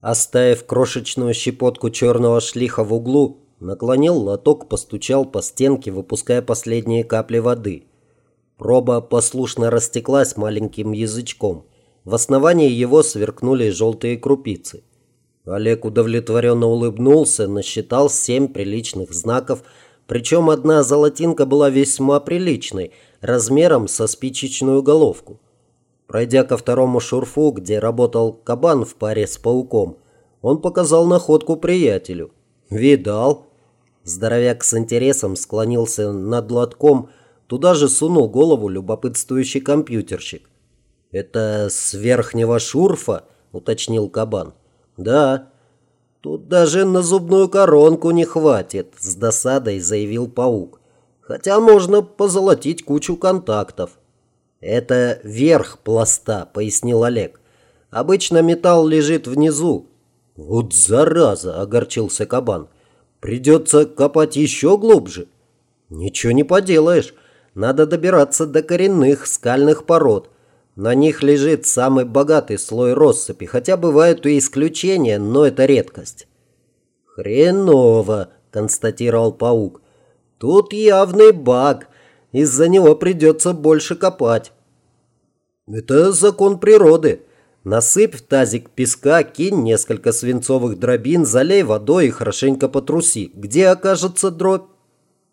Оставив крошечную щепотку черного шлиха в углу, наклонил лоток, постучал по стенке, выпуская последние капли воды. Проба послушно растеклась маленьким язычком. В основании его сверкнули желтые крупицы. Олег удовлетворенно улыбнулся, насчитал семь приличных знаков, причем одна золотинка была весьма приличной, размером со спичечную головку. Пройдя ко второму шурфу, где работал кабан в паре с пауком, он показал находку приятелю. «Видал?» Здоровяк с интересом склонился над лотком, туда же сунул голову любопытствующий компьютерщик. «Это с верхнего шурфа?» – уточнил кабан. «Да». «Тут даже на зубную коронку не хватит», – с досадой заявил паук. «Хотя можно позолотить кучу контактов». «Это верх пласта», — пояснил Олег. «Обычно металл лежит внизу». «Вот зараза!» — огорчился кабан. «Придется копать еще глубже». «Ничего не поделаешь. Надо добираться до коренных скальных пород. На них лежит самый богатый слой россыпи, хотя бывают и исключения, но это редкость». «Хреново», — констатировал паук. «Тут явный баг. Из-за него придется больше копать. Это закон природы. Насыпь в тазик песка, кинь несколько свинцовых дробин, залей водой и хорошенько потруси. Где окажется дробь?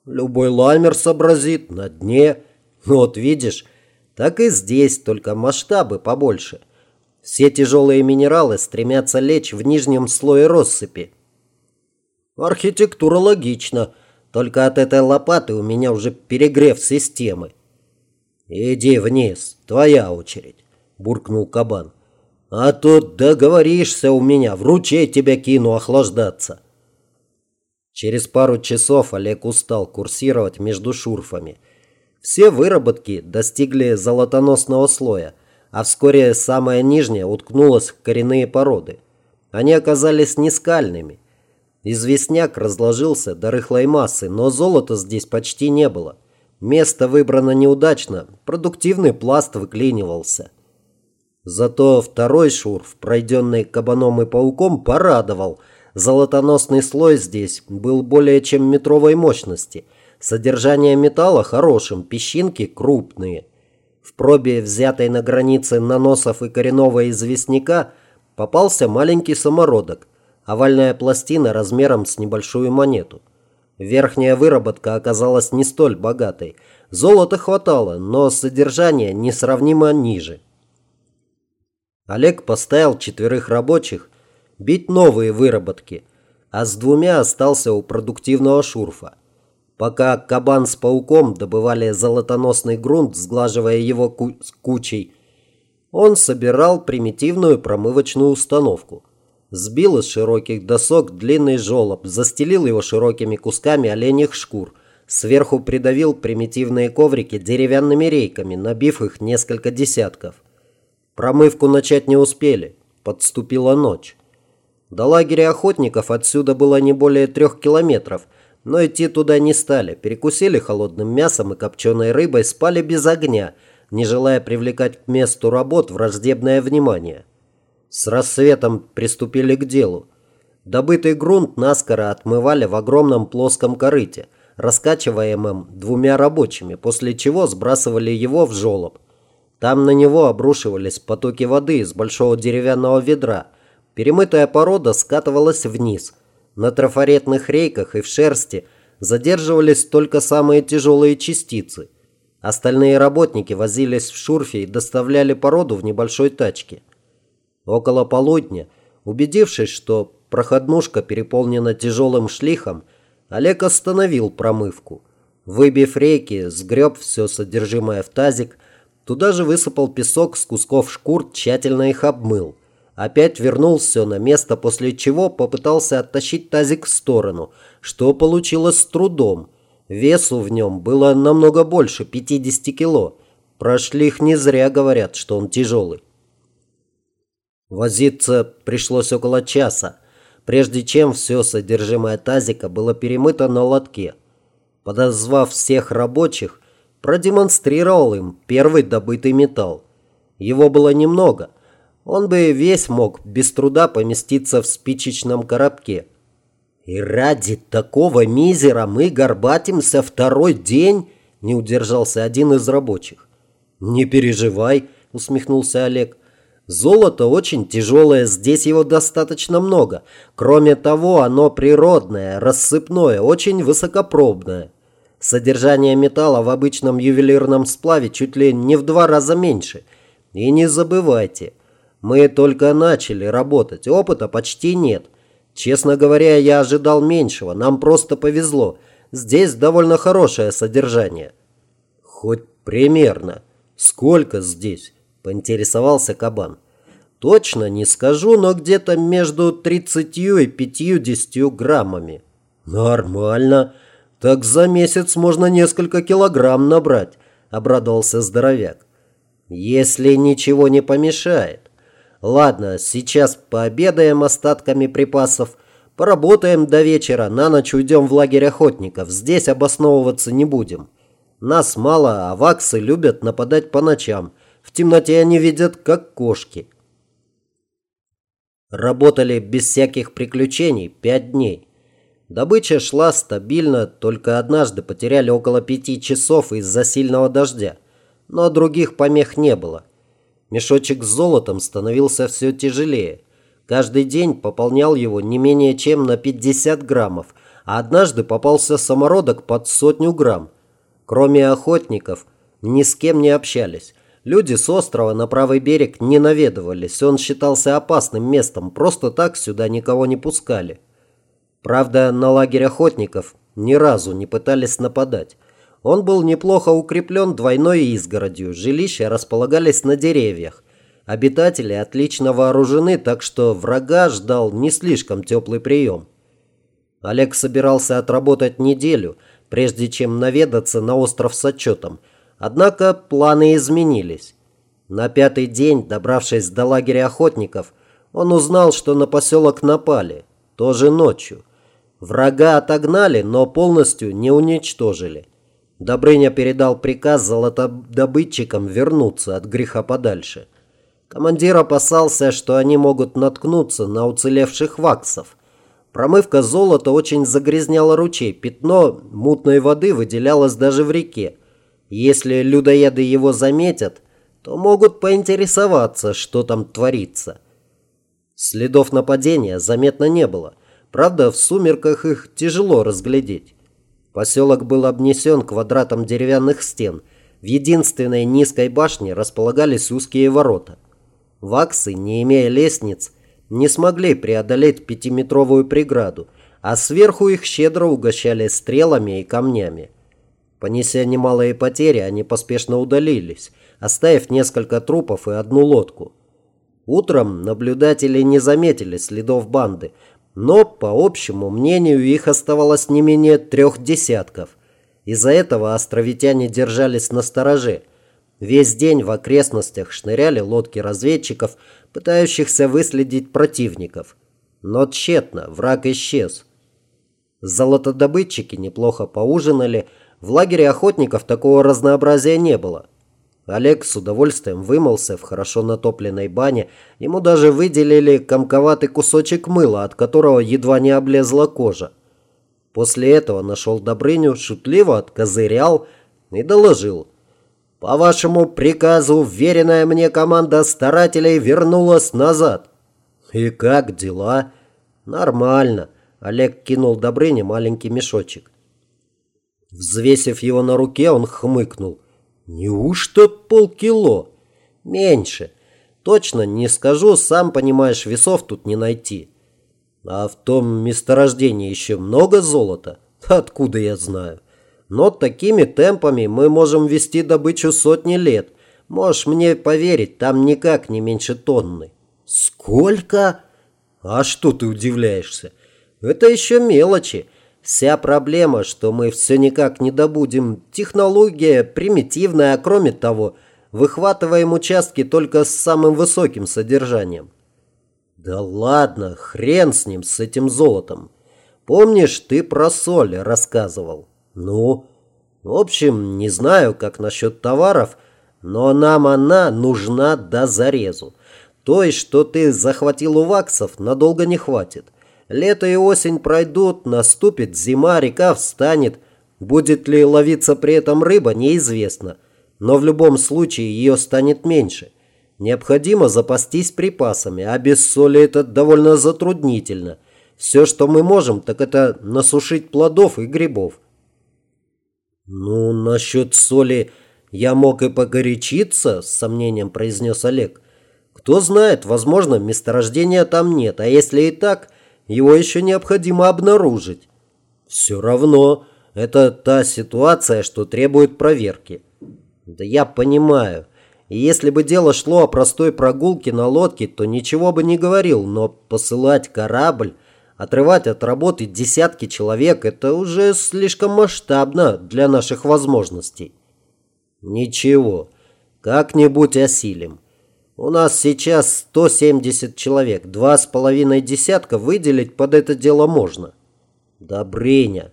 Любой ламер сообразит, на дне. Вот видишь, так и здесь, только масштабы побольше. Все тяжелые минералы стремятся лечь в нижнем слое россыпи. Архитектура логична. Только от этой лопаты у меня уже перегрев системы. «Иди вниз, твоя очередь», – буркнул кабан. «А тут договоришься у меня, в ручей тебя кину охлаждаться». Через пару часов Олег устал курсировать между шурфами. Все выработки достигли золотоносного слоя, а вскоре самая нижняя уткнулась в коренные породы. Они оказались нескальными – Известняк разложился до рыхлой массы, но золота здесь почти не было. Место выбрано неудачно, продуктивный пласт выклинивался. Зато второй шурф, пройденный кабаном и пауком, порадовал. Золотоносный слой здесь был более чем метровой мощности. Содержание металла хорошим, песчинки крупные. В пробе, взятой на границе наносов и коренного известняка, попался маленький самородок – овальная пластина размером с небольшую монету. Верхняя выработка оказалась не столь богатой. Золота хватало, но содержание несравнимо ниже. Олег поставил четверых рабочих бить новые выработки, а с двумя остался у продуктивного шурфа. Пока кабан с пауком добывали золотоносный грунт, сглаживая его кучей, он собирал примитивную промывочную установку – Сбил из широких досок длинный жолоб, застелил его широкими кусками оленьих шкур. Сверху придавил примитивные коврики деревянными рейками, набив их несколько десятков. Промывку начать не успели. Подступила ночь. До лагеря охотников отсюда было не более трех километров, но идти туда не стали. Перекусили холодным мясом и копченой рыбой, спали без огня, не желая привлекать к месту работ враждебное внимание. С рассветом приступили к делу. Добытый грунт наскоро отмывали в огромном плоском корыте, раскачиваемом двумя рабочими, после чего сбрасывали его в жолоб. Там на него обрушивались потоки воды из большого деревянного ведра. Перемытая порода скатывалась вниз. На трафаретных рейках и в шерсти задерживались только самые тяжелые частицы. Остальные работники возились в шурфе и доставляли породу в небольшой тачке. Около полудня, убедившись, что проходнушка переполнена тяжелым шлихом, Олег остановил промывку. Выбив рейки, сгреб все содержимое в тазик, туда же высыпал песок с кусков шкур, тщательно их обмыл. Опять вернул все на место, после чего попытался оттащить тазик в сторону, что получилось с трудом. Весу в нем было намного больше, 50 кило. Про шлих не зря говорят, что он тяжелый. Возиться пришлось около часа, прежде чем все содержимое тазика было перемыто на лотке. Подозвав всех рабочих, продемонстрировал им первый добытый металл. Его было немного. Он бы весь мог без труда поместиться в спичечном коробке. И ради такого мизера мы горбатимся второй день, не удержался один из рабочих. Не переживай, усмехнулся Олег. Золото очень тяжелое, здесь его достаточно много. Кроме того, оно природное, рассыпное, очень высокопробное. Содержание металла в обычном ювелирном сплаве чуть ли не в два раза меньше. И не забывайте, мы только начали работать, опыта почти нет. Честно говоря, я ожидал меньшего, нам просто повезло. Здесь довольно хорошее содержание. Хоть примерно. Сколько здесь? Поинтересовался кабан. Точно не скажу, но где-то между 30 и 50 граммами. Нормально. Так за месяц можно несколько килограмм набрать, обрадовался здоровяк. Если ничего не помешает. Ладно, сейчас пообедаем остатками припасов, поработаем до вечера, на ночь уйдем в лагерь охотников. Здесь обосновываться не будем. Нас мало, а ваксы любят нападать по ночам. В темноте они видят, как кошки. Работали без всяких приключений пять дней. Добыча шла стабильно, только однажды потеряли около пяти часов из-за сильного дождя. Но других помех не было. Мешочек с золотом становился все тяжелее. Каждый день пополнял его не менее чем на 50 граммов, а однажды попался самородок под сотню грамм. Кроме охотников, ни с кем не общались. Люди с острова на правый берег не наведывались, он считался опасным местом, просто так сюда никого не пускали. Правда, на лагерь охотников ни разу не пытались нападать. Он был неплохо укреплен двойной изгородью, жилища располагались на деревьях. Обитатели отлично вооружены, так что врага ждал не слишком теплый прием. Олег собирался отработать неделю, прежде чем наведаться на остров с отчетом – Однако планы изменились. На пятый день, добравшись до лагеря охотников, он узнал, что на поселок напали, тоже ночью. Врага отогнали, но полностью не уничтожили. Добрыня передал приказ золотодобытчикам вернуться от греха подальше. Командир опасался, что они могут наткнуться на уцелевших ваксов. Промывка золота очень загрязняла ручей, пятно мутной воды выделялось даже в реке. Если людоеды его заметят, то могут поинтересоваться, что там творится. Следов нападения заметно не было. Правда, в сумерках их тяжело разглядеть. Поселок был обнесен квадратом деревянных стен. В единственной низкой башне располагались узкие ворота. Ваксы, не имея лестниц, не смогли преодолеть пятиметровую преграду, а сверху их щедро угощали стрелами и камнями. Понеся немалые потери, они поспешно удалились, оставив несколько трупов и одну лодку. Утром наблюдатели не заметили следов банды, но, по общему мнению, их оставалось не менее трех десятков. Из-за этого островитяне держались на стороже. Весь день в окрестностях шныряли лодки разведчиков, пытающихся выследить противников. Но тщетно, враг исчез. Золотодобытчики неплохо поужинали, в лагере охотников такого разнообразия не было. Олег с удовольствием вымылся в хорошо натопленной бане. Ему даже выделили комковатый кусочек мыла, от которого едва не облезла кожа. После этого нашел Добрыню, шутливо откозырял и доложил. «По вашему приказу, веренная мне команда старателей вернулась назад». «И как дела?» «Нормально». Олег кинул Добрыне маленький мешочек. Взвесив его на руке, он хмыкнул. «Неужто полкило?» «Меньше. Точно не скажу, сам понимаешь, весов тут не найти». «А в том месторождении еще много золота?» «Откуда я знаю?» «Но такими темпами мы можем вести добычу сотни лет. Можешь мне поверить, там никак не меньше тонны». «Сколько?» «А что ты удивляешься?» «Это еще мелочи». Вся проблема, что мы все никак не добудем. Технология примитивная, а кроме того, выхватываем участки только с самым высоким содержанием. Да ладно, хрен с ним, с этим золотом. Помнишь, ты про соль рассказывал? Ну, в общем, не знаю, как насчет товаров, но нам она нужна до зарезу. Той, что ты захватил у ваксов, надолго не хватит. Лето и осень пройдут, наступит зима, река встанет. Будет ли ловиться при этом рыба, неизвестно. Но в любом случае ее станет меньше. Необходимо запастись припасами, а без соли это довольно затруднительно. Все, что мы можем, так это насушить плодов и грибов. «Ну, насчет соли я мог и погорячиться», – с сомнением произнес Олег. «Кто знает, возможно, месторождения там нет, а если и так, его еще необходимо обнаружить. Все равно, это та ситуация, что требует проверки». «Да я понимаю. И если бы дело шло о простой прогулке на лодке, то ничего бы не говорил, но посылать корабль...» Отрывать от работы десятки человек – это уже слишком масштабно для наших возможностей. Ничего, как-нибудь осилим. У нас сейчас 170 человек, два с половиной десятка выделить под это дело можно. Добрыня,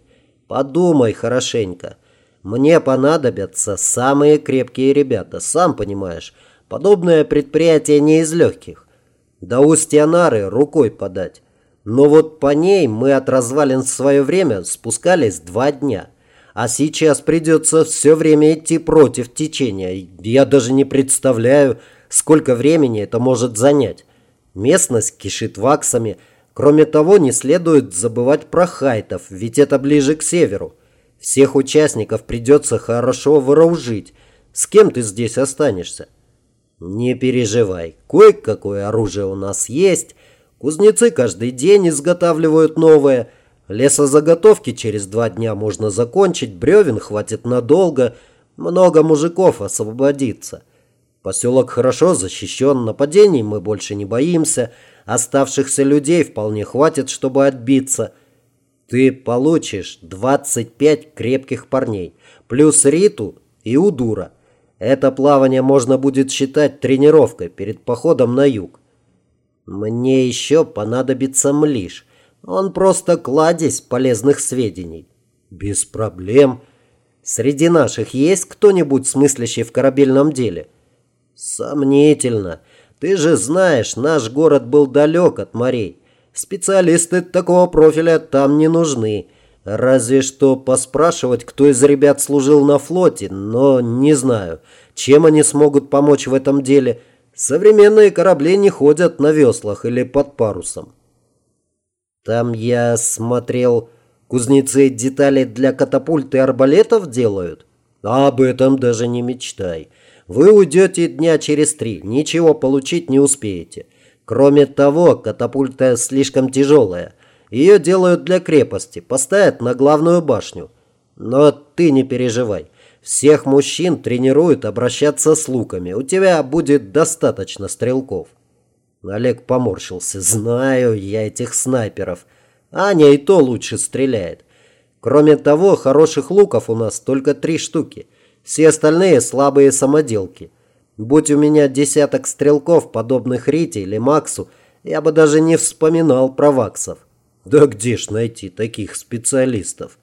подумай хорошенько. Мне понадобятся самые крепкие ребята, сам понимаешь. Подобное предприятие не из легких. До устья Нары рукой подать. Но вот по ней мы от развалин в свое время спускались два дня. А сейчас придется все время идти против течения. Я даже не представляю, сколько времени это может занять. Местность кишит ваксами. Кроме того, не следует забывать про хайтов, ведь это ближе к северу. Всех участников придется хорошо вооружить. С кем ты здесь останешься? Не переживай, кое-какое оружие у нас есть, Кузнецы каждый день изготавливают новое. Лесозаготовки через два дня можно закончить, бревен хватит надолго, много мужиков освободится. Поселок хорошо защищен, нападений мы больше не боимся, оставшихся людей вполне хватит, чтобы отбиться. Ты получишь 25 крепких парней, плюс Риту и Удура. Это плавание можно будет считать тренировкой перед походом на юг. Мне еще понадобится млиш. Он просто кладезь полезных сведений. Без проблем. Среди наших есть кто-нибудь смыслящий в корабельном деле? Сомнительно. Ты же знаешь, наш город был далек от морей. Специалисты такого профиля там не нужны. Разве что поспрашивать, кто из ребят служил на флоте, но не знаю, чем они смогут помочь в этом деле – Современные корабли не ходят на веслах или под парусом. Там я смотрел, кузнецы детали для катапульт и арбалетов делают. Об этом даже не мечтай. Вы уйдете дня через три, ничего получить не успеете. Кроме того, катапульта слишком тяжелая. Ее делают для крепости, поставят на главную башню. Но ты не переживай. Всех мужчин тренируют обращаться с луками. У тебя будет достаточно стрелков. Олег поморщился. Знаю я этих снайперов. Аня и то лучше стреляет. Кроме того, хороших луков у нас только три штуки. Все остальные слабые самоделки. Будь у меня десяток стрелков, подобных Рите или Максу, я бы даже не вспоминал про ваксов. Да где ж найти таких специалистов?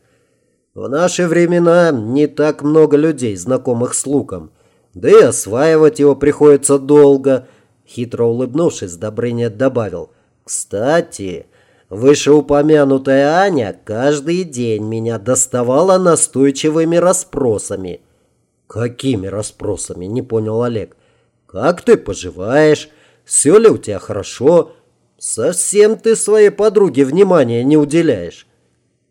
В наши времена не так много людей, знакомых с луком. Да и осваивать его приходится долго. Хитро улыбнувшись, Добрыня добавил. Кстати, вышеупомянутая Аня каждый день меня доставала настойчивыми расспросами. Какими расспросами? Не понял Олег. Как ты поживаешь? Все ли у тебя хорошо? Совсем ты своей подруге внимания не уделяешь.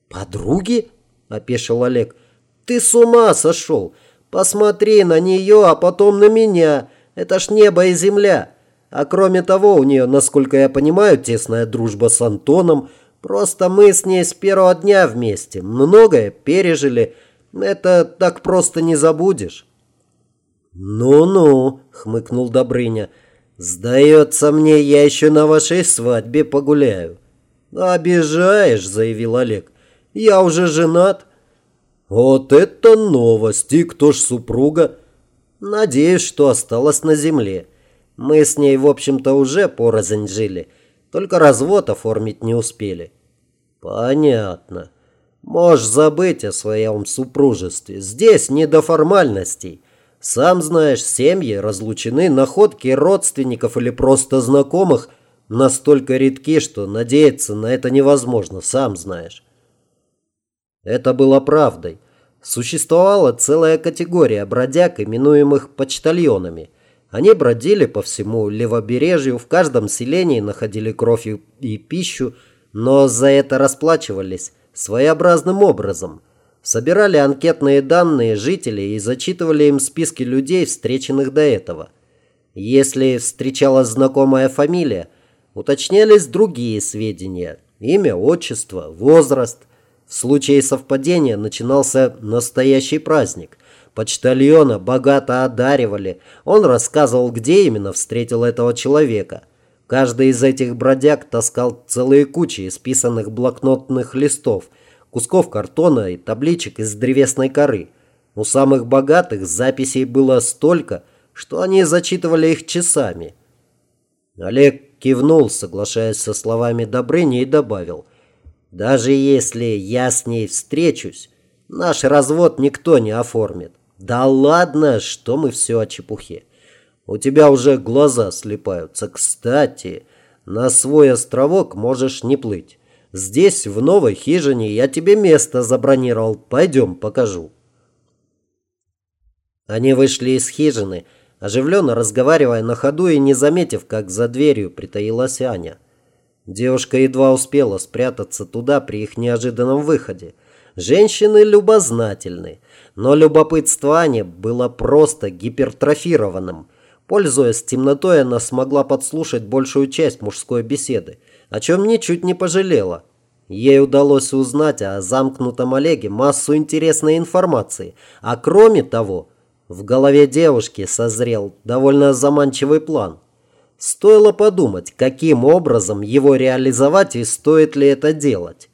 Подруги? опешил Олег. «Ты с ума сошел! Посмотри на нее, а потом на меня! Это ж небо и земля! А кроме того, у нее, насколько я понимаю, тесная дружба с Антоном. Просто мы с ней с первого дня вместе. Многое пережили. Это так просто не забудешь». «Ну-ну», — хмыкнул Добрыня, — «сдается мне, я еще на вашей свадьбе погуляю». «Обижаешь», — заявил Олег. Я уже женат. Вот это новость! И кто ж супруга? Надеюсь, что осталась на земле. Мы с ней, в общем-то, уже порознь жили. Только развод оформить не успели. Понятно. Можешь забыть о своем супружестве. Здесь не до формальностей. Сам знаешь, семьи разлучены, находки родственников или просто знакомых настолько редки, что надеяться на это невозможно, сам знаешь. Это было правдой. Существовала целая категория бродяг, именуемых почтальонами. Они бродили по всему левобережью, в каждом селении находили кровь и пищу, но за это расплачивались своеобразным образом. Собирали анкетные данные жителей и зачитывали им списки людей, встреченных до этого. Если встречалась знакомая фамилия, уточнялись другие сведения – имя, отчество, возраст. В случае совпадения начинался настоящий праздник. Почтальона богато одаривали. Он рассказывал, где именно встретил этого человека. Каждый из этих бродяг таскал целые кучи исписанных блокнотных листов, кусков картона и табличек из древесной коры. У самых богатых записей было столько, что они зачитывали их часами. Олег кивнул, соглашаясь со словами Добрыни, и добавил – даже если я с ней встречусь, наш развод никто не оформит. Да ладно, что мы все о чепухе. У тебя уже глаза слепаются. Кстати, на свой островок можешь не плыть. Здесь, в новой хижине, я тебе место забронировал. Пойдем, покажу. Они вышли из хижины, оживленно разговаривая на ходу и не заметив, как за дверью притаилась Аня. Девушка едва успела спрятаться туда при их неожиданном выходе. Женщины любознательны, но любопытство Ани было просто гипертрофированным. Пользуясь темнотой, она смогла подслушать большую часть мужской беседы, о чем ничуть не пожалела. Ей удалось узнать о замкнутом Олеге массу интересной информации, а кроме того, в голове девушки созрел довольно заманчивый план – Стоило подумать, каким образом его реализовать и стоит ли это делать.